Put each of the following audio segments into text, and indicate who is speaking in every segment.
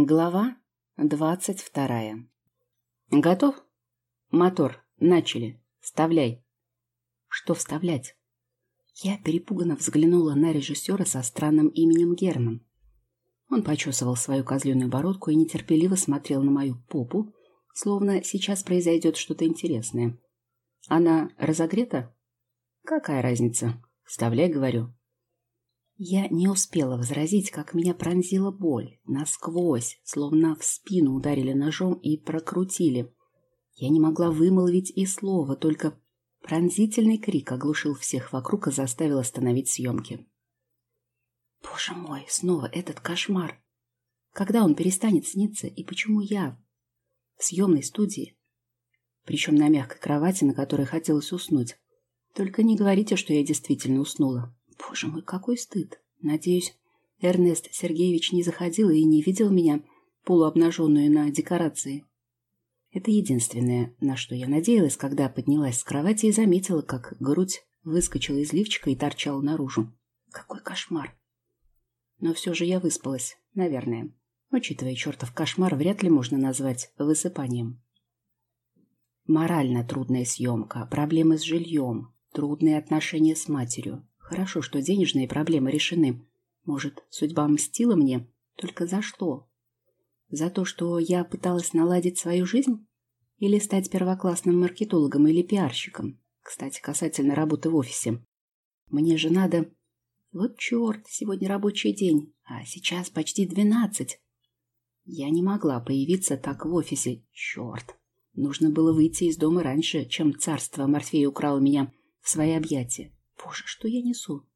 Speaker 1: Глава двадцать вторая. Готов? Мотор. Начали. Вставляй. Что вставлять? Я перепуганно взглянула на режиссера со странным именем Герман. Он почесывал свою козленую бородку и нетерпеливо смотрел на мою попу, словно сейчас произойдет что-то интересное. Она разогрета? Какая разница? Вставляй, говорю. Я не успела возразить, как меня пронзила боль, насквозь, словно в спину ударили ножом и прокрутили. Я не могла вымолвить и слова, только пронзительный крик оглушил всех вокруг и заставил остановить съемки. Боже мой, снова этот кошмар! Когда он перестанет сниться, и почему я в съемной студии? Причем на мягкой кровати, на которой хотелось уснуть. Только не говорите, что я действительно уснула. Боже мой, какой стыд. Надеюсь, Эрнест Сергеевич не заходил и не видел меня полуобнаженную на декорации. Это единственное, на что я надеялась, когда поднялась с кровати и заметила, как грудь выскочила из лифчика и торчала наружу. Какой кошмар! Но все же я выспалась, наверное. Учитывая чертов кошмар, вряд ли можно назвать высыпанием. Морально трудная съемка, проблемы с жильем, трудные отношения с матерью, Хорошо, что денежные проблемы решены. Может, судьба мстила мне? Только за что? За то, что я пыталась наладить свою жизнь? Или стать первоклассным маркетологом или пиарщиком? Кстати, касательно работы в офисе. Мне же надо... Вот черт, сегодня рабочий день, а сейчас почти двенадцать. Я не могла появиться так в офисе. Черт. Нужно было выйти из дома раньше, чем царство Морфея украло меня в свои объятия. Боже, что я несу?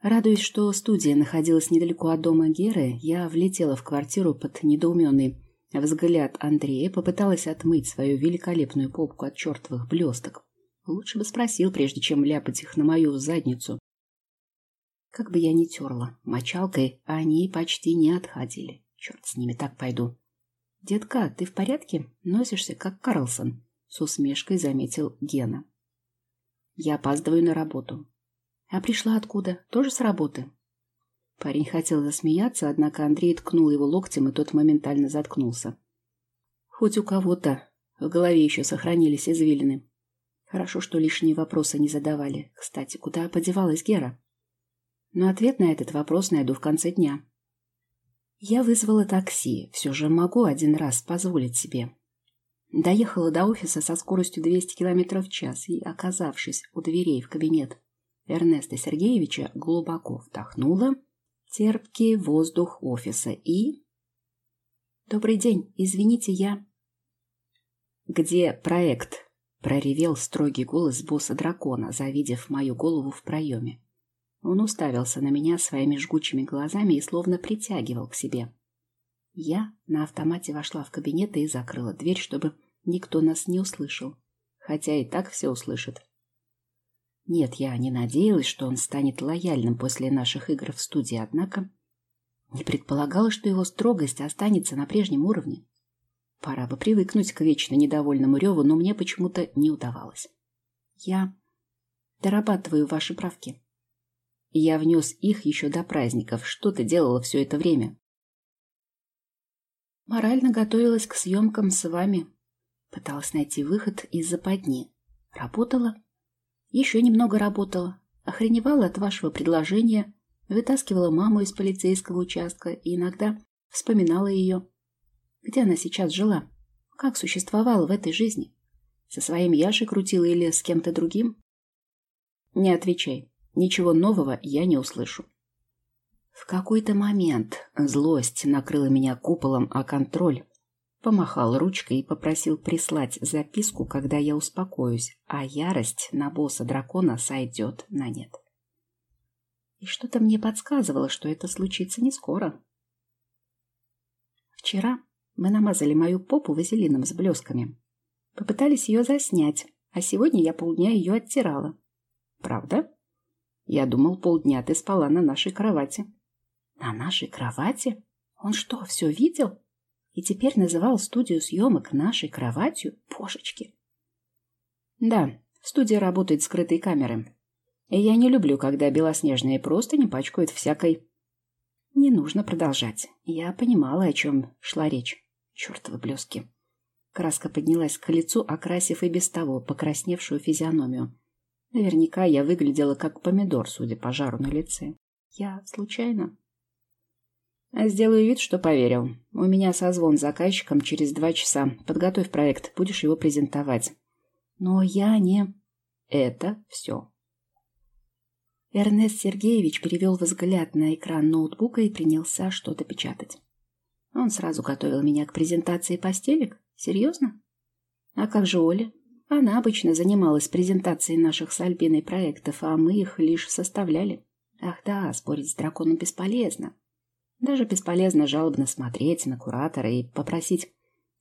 Speaker 1: Радуясь, что студия находилась недалеко от дома Геры, я влетела в квартиру под недоуменный взгляд Андрея, попыталась отмыть свою великолепную попку от чертовых блесток. Лучше бы спросил, прежде чем ляпать их на мою задницу. Как бы я ни терла мочалкой, они почти не отходили. Черт с ними, так пойду. «Детка, ты в порядке? Носишься, как Карлсон», — с усмешкой заметил Гена. Я опаздываю на работу. А пришла откуда? Тоже с работы? Парень хотел засмеяться, однако Андрей ткнул его локтем, и тот моментально заткнулся. Хоть у кого-то в голове еще сохранились извилины. Хорошо, что лишние вопросы не задавали. Кстати, куда подевалась Гера? Но ответ на этот вопрос найду в конце дня. Я вызвала такси. Все же могу один раз позволить себе. Доехала до офиса со скоростью 200 км в час и, оказавшись у дверей в кабинет Эрнеста Сергеевича, глубоко вдохнула терпкий воздух офиса и... «Добрый день, извините, я...» «Где проект?» — проревел строгий голос босса дракона, завидев мою голову в проеме. Он уставился на меня своими жгучими глазами и словно притягивал к себе. Я на автомате вошла в кабинет и закрыла дверь, чтобы никто нас не услышал. Хотя и так все услышат. Нет, я не надеялась, что он станет лояльным после наших игр в студии, однако не предполагала, что его строгость останется на прежнем уровне. Пора бы привыкнуть к вечно недовольному реву, но мне почему-то не удавалось. Я дорабатываю ваши правки. Я внес их еще до праздников. Что ты делала все это время? Морально готовилась к съемкам с вами. Пыталась найти выход из западни. Работала. Еще немного работала. Охреневала от вашего предложения. Вытаскивала маму из полицейского участка и иногда вспоминала ее. Где она сейчас жила? Как существовала в этой жизни? Со своим Яшей крутила или с кем-то другим? Не отвечай. Ничего нового я не услышу. В какой-то момент злость накрыла меня куполом, а контроль помахал ручкой и попросил прислать записку, когда я успокоюсь, а ярость на босса дракона сойдет на нет. И что-то мне подсказывало, что это случится не скоро. Вчера мы намазали мою попу вазелином с блесками. Попытались ее заснять, а сегодня я полдня ее оттирала. Правда? Я думал, полдня ты спала на нашей кровати. На нашей кровати? Он что, все видел? И теперь называл студию съемок нашей кроватью? Божечки. Да, студия работает скрытой камерой. И я не люблю, когда белоснежные простыни пачкают всякой Не нужно продолжать. Я понимала, о чем шла речь. Чертовы блески. Краска поднялась к лицу, окрасив и без того покрасневшую физиономию. Наверняка я выглядела как помидор, судя по жару на лице. Я случайно? Сделаю вид, что поверил. У меня созвон с заказчиком через два часа. Подготовь проект, будешь его презентовать. Но я не... Это все. Эрнест Сергеевич перевел взгляд на экран ноутбука и принялся что-то печатать. Он сразу готовил меня к презентации постелек? Серьезно? А как же Оля? Она обычно занималась презентацией наших с Альбиной проектов, а мы их лишь составляли. Ах да, спорить с драконом бесполезно. Даже бесполезно жалобно смотреть на куратора и попросить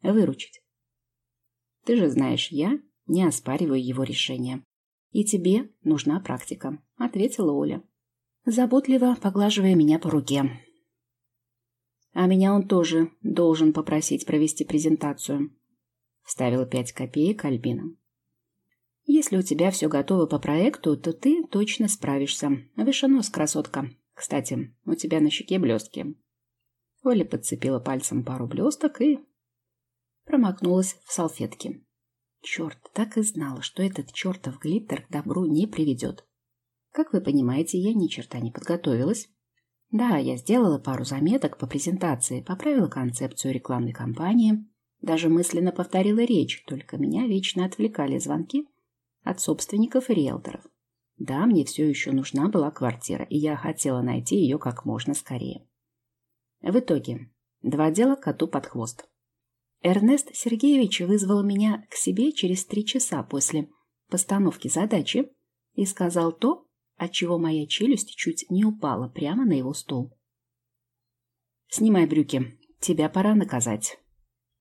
Speaker 1: выручить. Ты же знаешь, я не оспариваю его решение. И тебе нужна практика, ответила Оля, заботливо поглаживая меня по руке. А меня он тоже должен попросить провести презентацию. Вставила пять копеек Альбина. Если у тебя все готово по проекту, то ты точно справишься. Выше нос, красотка. Кстати, у тебя на щеке блестки. Оля подцепила пальцем пару блесток и промокнулась в салфетке. Черт, так и знала, что этот чертов глиттер к добру не приведет. Как вы понимаете, я ни черта не подготовилась. Да, я сделала пару заметок по презентации, поправила концепцию рекламной кампании, даже мысленно повторила речь, только меня вечно отвлекали звонки от собственников и риэлторов. Да, мне все еще нужна была квартира, и я хотела найти ее как можно скорее. В итоге, два дела коту под хвост. Эрнест Сергеевич вызвал меня к себе через три часа после постановки задачи и сказал то, отчего моя челюсть чуть не упала прямо на его стол. «Снимай брюки, тебя пора наказать».